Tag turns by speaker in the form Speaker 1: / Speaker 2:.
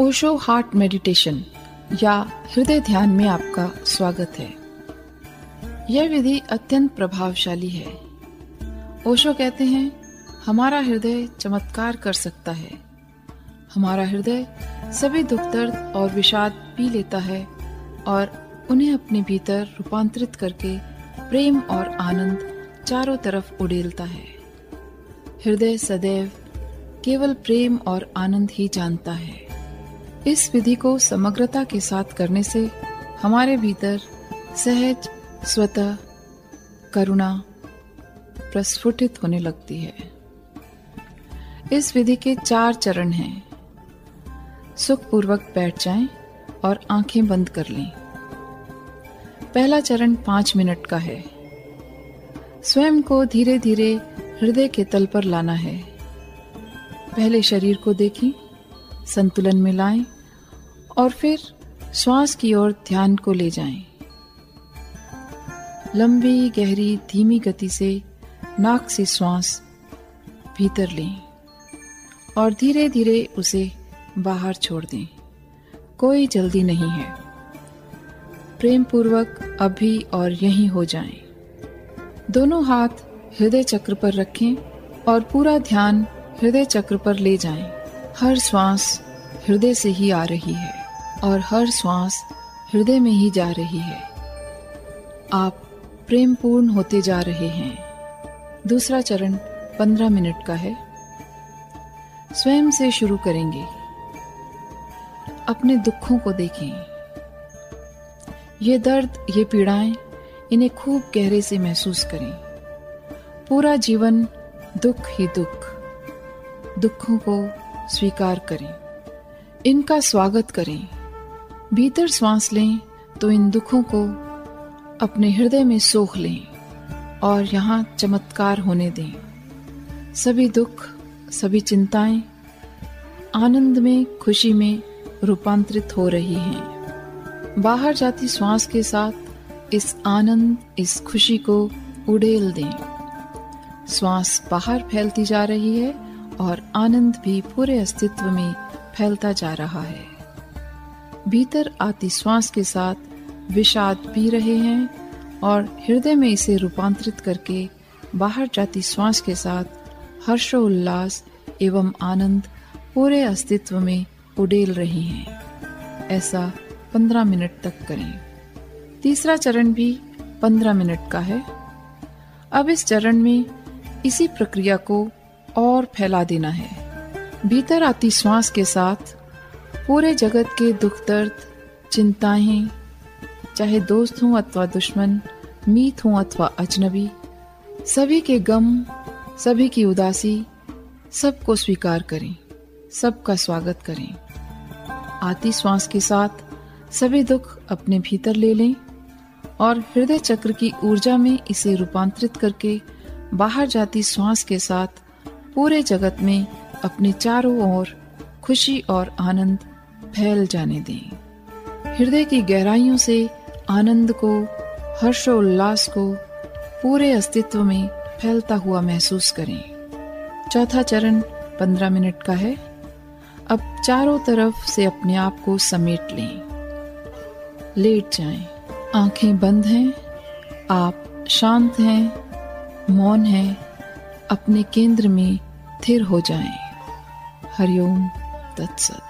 Speaker 1: Osho heart meditation या हृदय ध्यान में आपका स्वागत है। यह विधि अत्यंत प्रभावशाली है। ओशो कहते हैं, हमारा हृदय चमत्कार कर सकता है। हमारा हृदय सभी दुख दर्द और विषाद पी लेता है और उन्हें अपने भीतर रूपांतरित करके प्रेम और आनंद चारों तरफ़ उड़ेलता है। हृदय सदैव केवल प्रेम और आनंद ही जानता है। इस विधि को समग्रता के साथ करने से हमारे भीतर सहज, स्वतः करुणा प्रस्फुटित होने लगती है। इस विधि के चार चरण हैं। सुखपूर्वक बैठ जाएँ और आँखें बंद कर लें। पहला चरण पाँच मिनट का है। स्वयं को धीरे धीरे हृदय के तल पर लाना है। पहले शरीर को देखें। संतुलन में लाएँ और फिर श्वास की ओर ध्यान को ले जाएँ। लंबी, गहरी, धीमी गति से नाक से श्वास भीतर लें और धीरे धीरे उसे बाहर छोड़ दें कोई जल्दी नहीं है प्रेम पूर्वक अभी और यहीं हो जाएँ। दोनों हाथ हृदय चक्र पर रखें और पूरा ध्यान हृदय चक्र पर ले जाएँ। हर श्वास हृदय से ही आ रही है और हर श्वास हृदय में ही जा रही है। आप प्रेम पूर्ण होते जा रहे हैं। दूसरा चरण पंद्रह मिनट का है। स्वयं से शुरू करेंगे। अपने दुखों को देखें। ये दर्द, ये पीड़ाएँ, इन्हें खूब गहरे से महसूस करें। पूरा जीवन दुख ही दुख। दुखों को स्वीकार करें। इनका स्वागत करें। भीतर श्वास लें तो इन दुखों को अपने हृदय में सोख लें और यहाँ चमत्कार होने दें। सभी दुख, सभी चिंताएँ आनंद में, खुशी में रूपांतरित हो रही हैं। बाहर जाती श्वास के साथ इस आनंद, इस खुशी को उड़ेल दें। श्वास बाहर फैलती जा रही है और आनंद भी पूरे अस्तित्व में फैलता जा रहा है। भीतर आती श्वास के साथ विषाद पी रहे हैं और हृदय में इसे रूपांतरित करके बाहर जाती श्वास के साथ हर्षोल्लास एवं आनंद पूरे अस्तित्व में उडेल रही हैं। ऐसा पंद्रह मिनट तक करें। तीसरा चरण भी पंद्रह मिनट का है। अब इस चरण में इसी प्रक्रिया को और फैला देना है। भीतर आती श्वास के साथ पूरे जगत के दुख दर्द, चिंताएँ, चाहे दोस्त हों अथवा दुश्मन, मीत हों अथवा अजनबी, सभी के गम, सभी की उदासी, सबको स्वीकार करें, सबका स्वागत करें। आती श्वास के साथ सभी दुख अपने भीतर ले लें और हृदय चक्र की ऊर्जा में इसे रूपांतरित करके बाहर जाती श्वास के साथ पूरे जगत में अपने चारों ओर खुशी और आनंद फैल जाने दें। हृदय की गहराइयों से आनंद को हर्षोल्लास को पूरे अस्तित्व में फैलता हुआ महसूस करें। चौथा चरण पंद्रह मिनट का है। अब चारों तरफ़ से अपने आप को समेट लें। लेट जाएँ, आँखें बंद हैं। आप शांत हैं मौन हैं। अपने केंद्र में स्थिर हो जाएँ। हरिओम तत्सत